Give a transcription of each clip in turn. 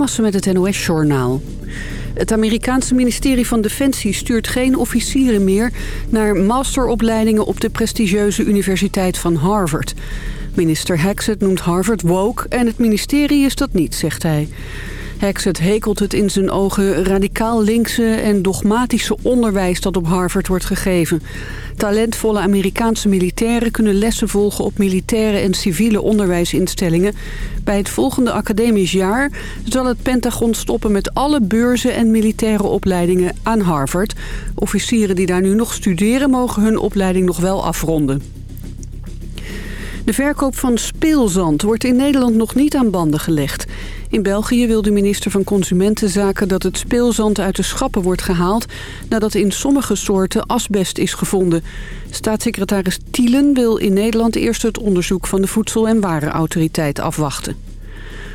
Geldermalsen met het NOS-journaal. Het Amerikaanse ministerie van Defensie stuurt geen officieren meer... naar masteropleidingen op de prestigieuze universiteit van Harvard. Minister Hexet noemt Harvard woke en het ministerie is dat niet, zegt hij. Hexet hekelt het in zijn ogen radicaal linkse en dogmatische onderwijs dat op Harvard wordt gegeven. Talentvolle Amerikaanse militairen kunnen lessen volgen op militaire en civiele onderwijsinstellingen. Bij het volgende academisch jaar zal het Pentagon stoppen met alle beurzen en militaire opleidingen aan Harvard. Officieren die daar nu nog studeren mogen hun opleiding nog wel afronden. De verkoop van speelzand wordt in Nederland nog niet aan banden gelegd. In België wil de minister van Consumentenzaken dat het speelzand uit de schappen wordt gehaald... nadat in sommige soorten asbest is gevonden. Staatssecretaris Thielen wil in Nederland eerst het onderzoek van de Voedsel- en Warenautoriteit afwachten.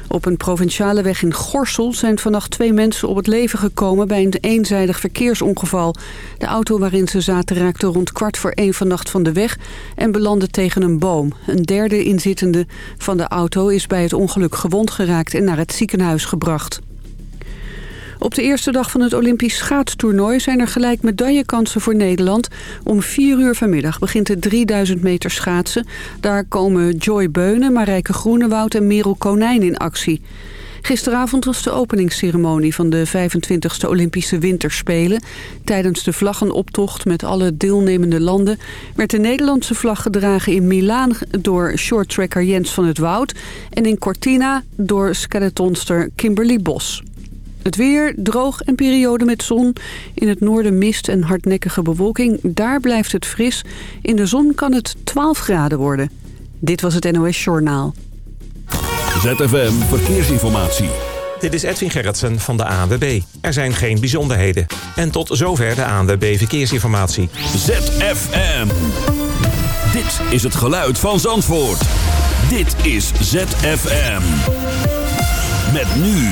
Op een provinciale weg in Gorsel zijn vannacht twee mensen op het leven gekomen bij een eenzijdig verkeersongeval. De auto waarin ze zaten raakte rond kwart voor één vannacht van de weg en belandde tegen een boom. Een derde inzittende van de auto is bij het ongeluk gewond geraakt en naar het ziekenhuis gebracht. Op de eerste dag van het Olympisch schaatstoernooi zijn er gelijk medaillekansen voor Nederland. Om 4 uur vanmiddag begint het 3000 meter schaatsen. Daar komen Joy Beunen, Marijke Groenewoud en Merel Konijn in actie. Gisteravond was de openingsceremonie van de 25e Olympische Winterspelen. Tijdens de vlaggenoptocht met alle deelnemende landen... werd de Nederlandse vlag gedragen in Milaan door shorttracker Jens van het Woud... en in Cortina door skeletonster Kimberly Bos. Het weer, droog en periode met zon. In het noorden mist en hardnekkige bewolking. Daar blijft het fris. In de zon kan het 12 graden worden. Dit was het NOS Journaal. ZFM Verkeersinformatie. Dit is Edwin Gerritsen van de ANWB. Er zijn geen bijzonderheden. En tot zover de ANWB Verkeersinformatie. ZFM. Dit is het geluid van Zandvoort. Dit is ZFM. Met nu...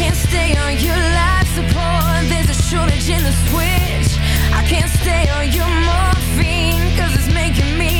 can't stay on your life support. There's a shortage in the switch. I can't stay on your morphine, cause it's making me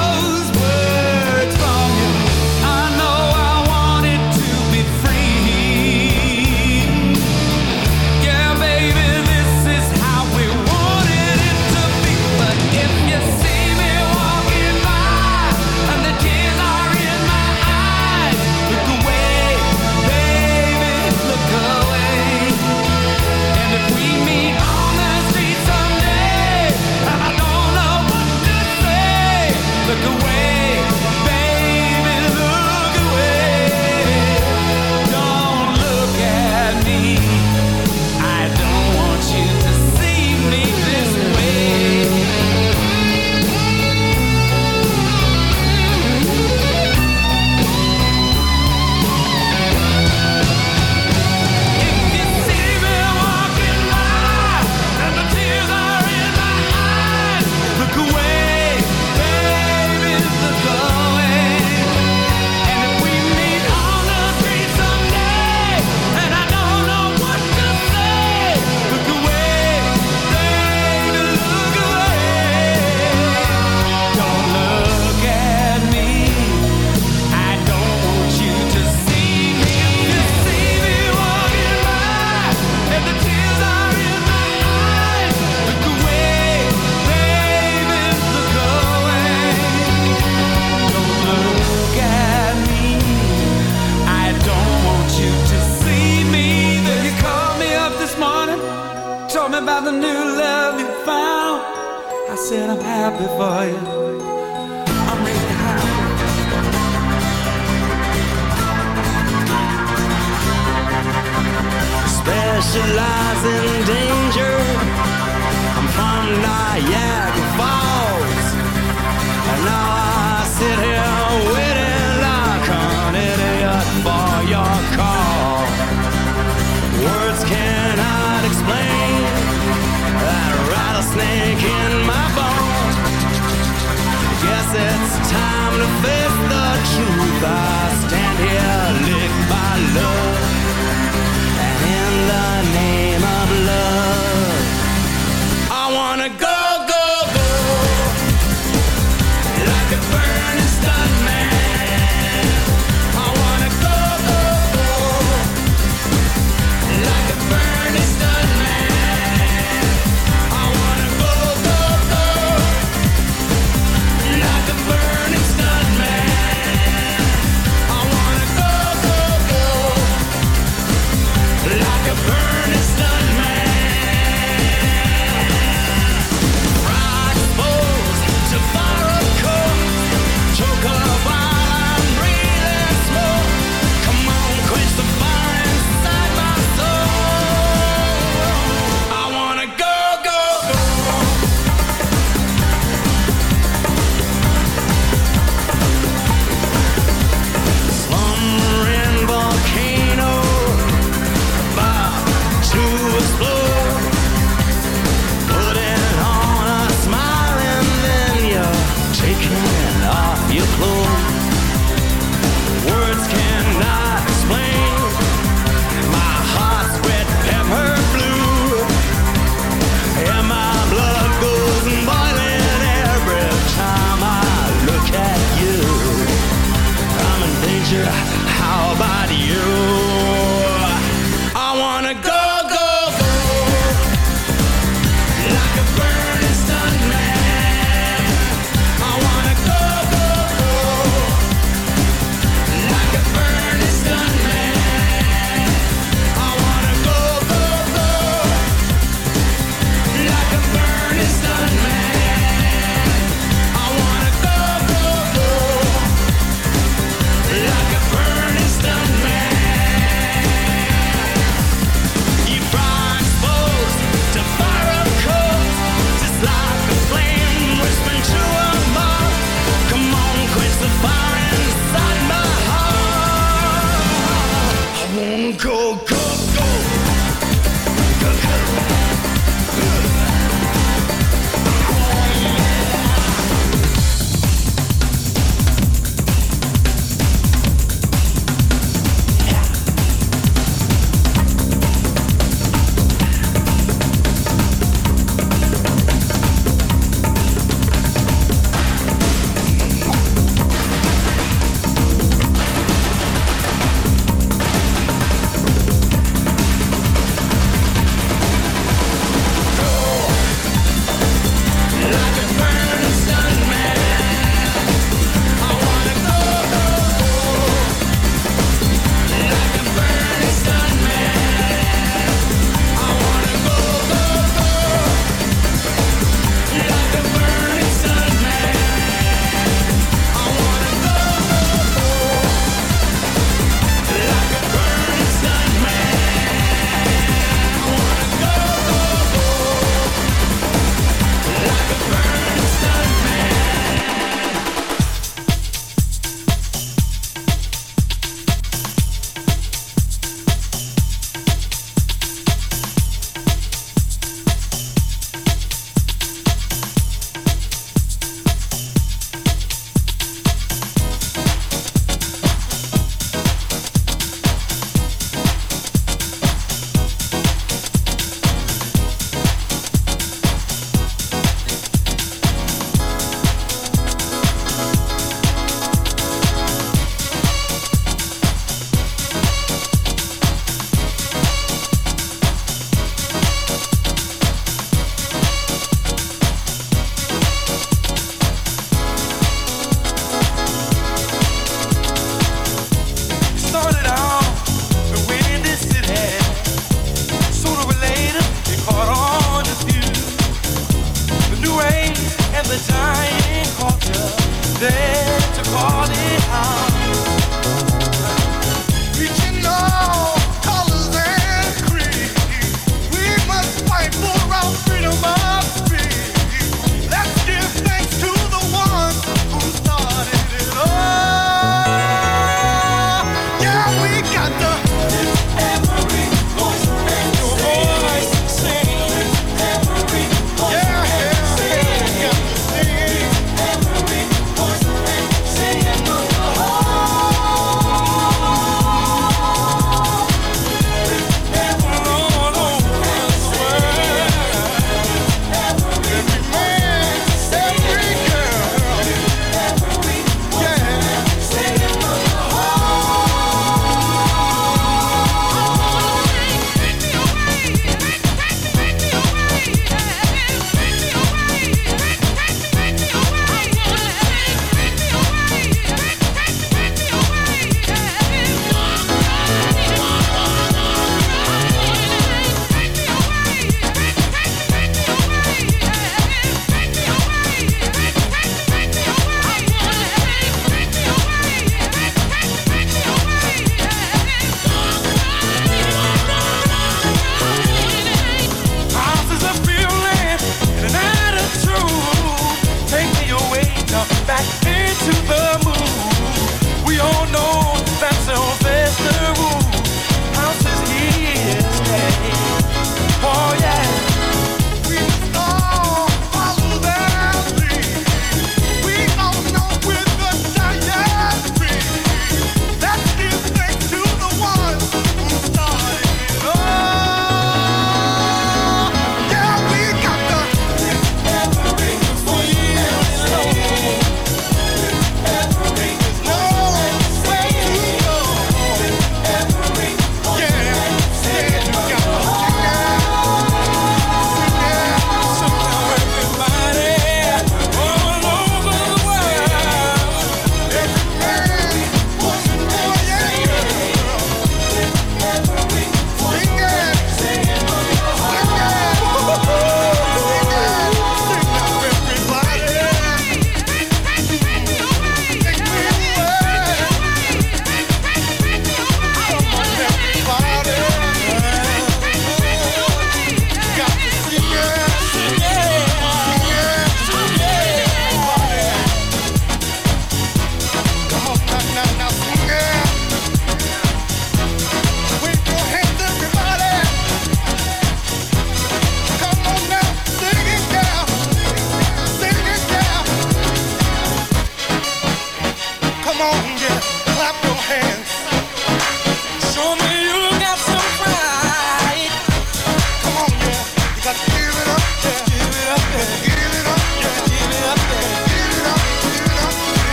I'm happy for you. I'm really happy. Specialize in danger. I'm from Niagara Falls, and now I sit here. manifest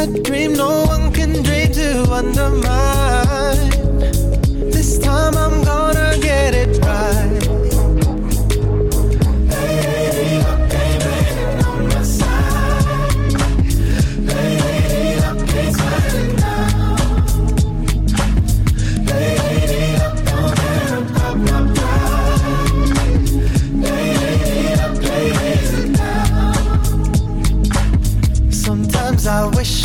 a dream no one can dream to undermine.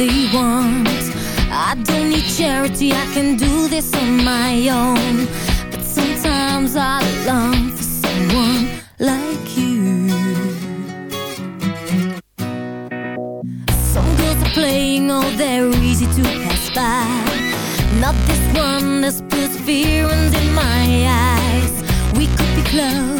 they want. I don't need charity, I can do this on my own. But sometimes I long for someone like you. Some girls are playing, oh they're easy to pass by. Not this one, this perseverance in my eyes. We could be close.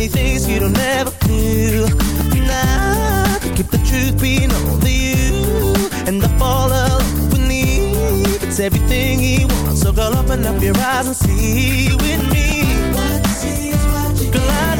many things you don't ever do. Now, to keep the truth being only you. And I fall up with me. It's everything he wants. So girl, open up your eyes and see with me. What you see is what you Girl,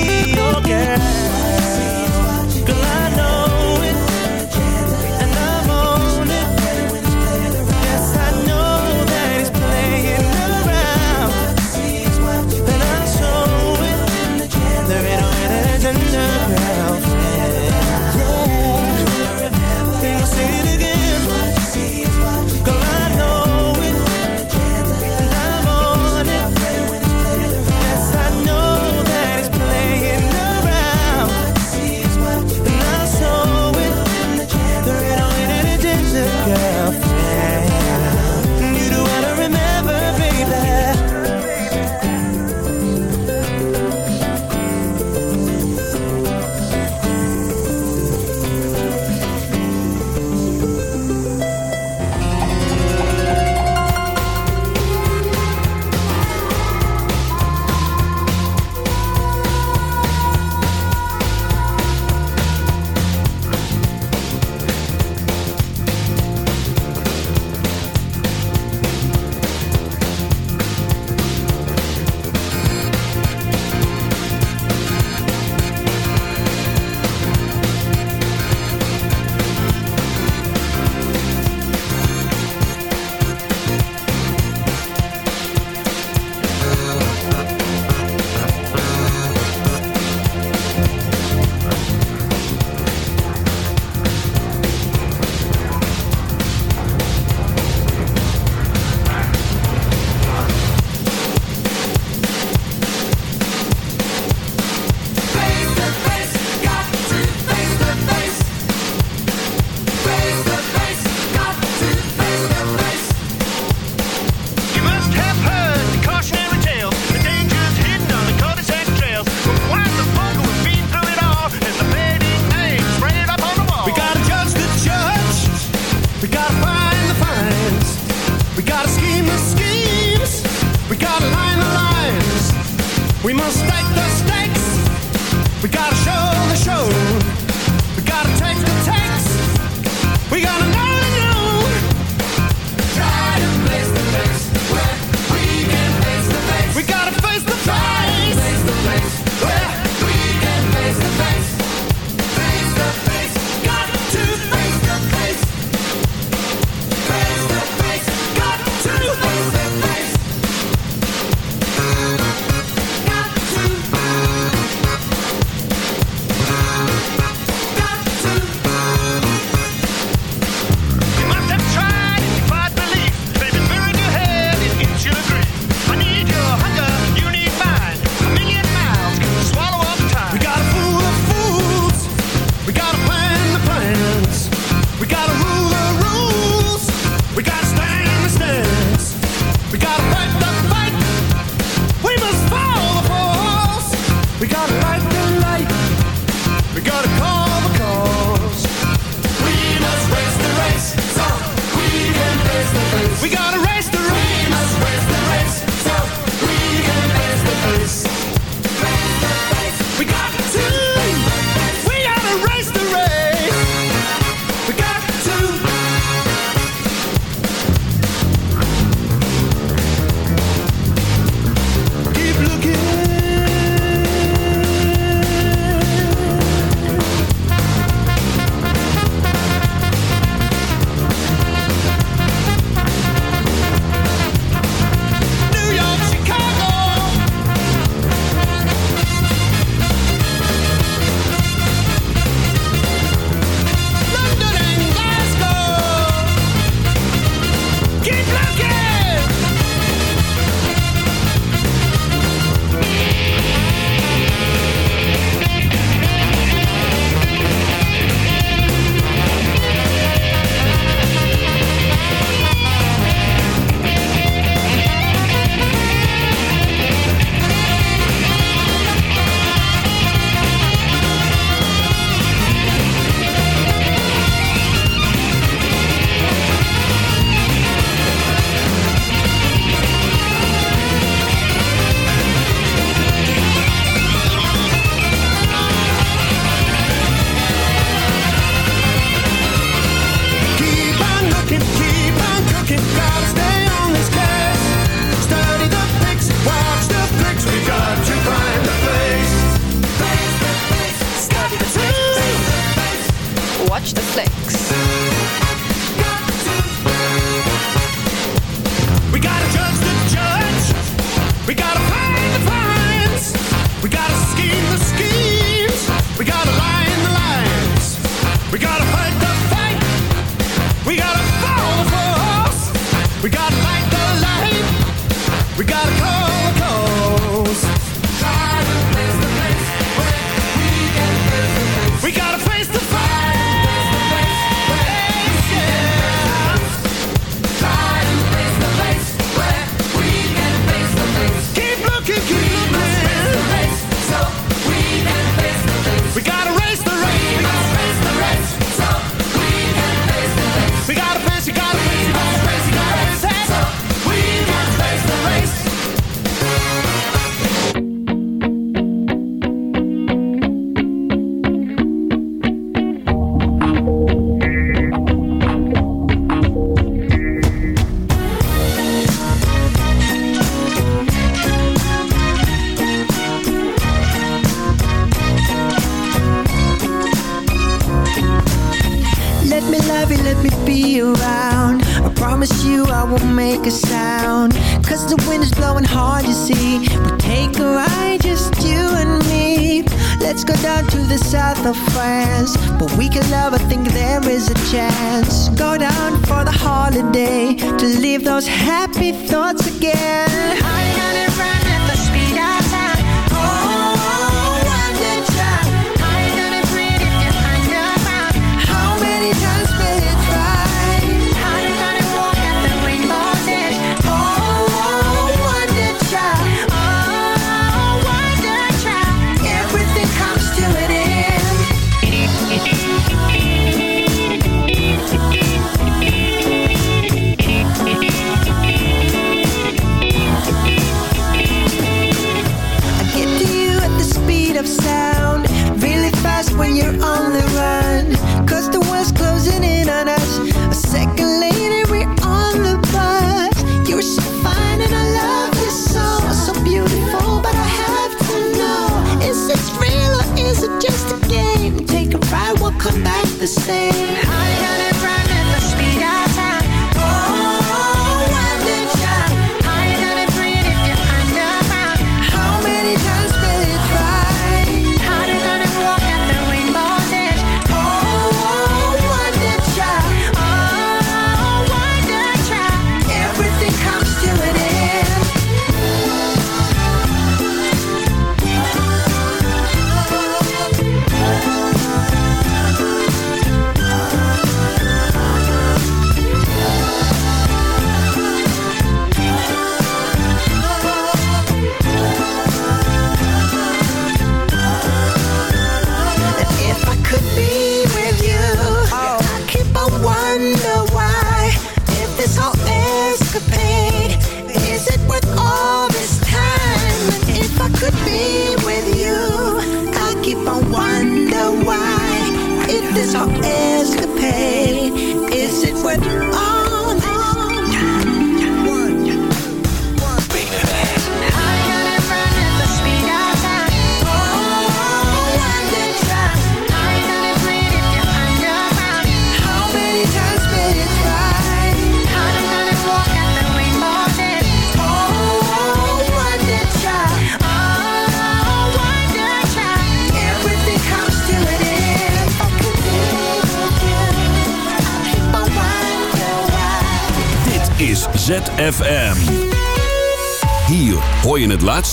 Is it just a game? Take a ride, we'll come back the same.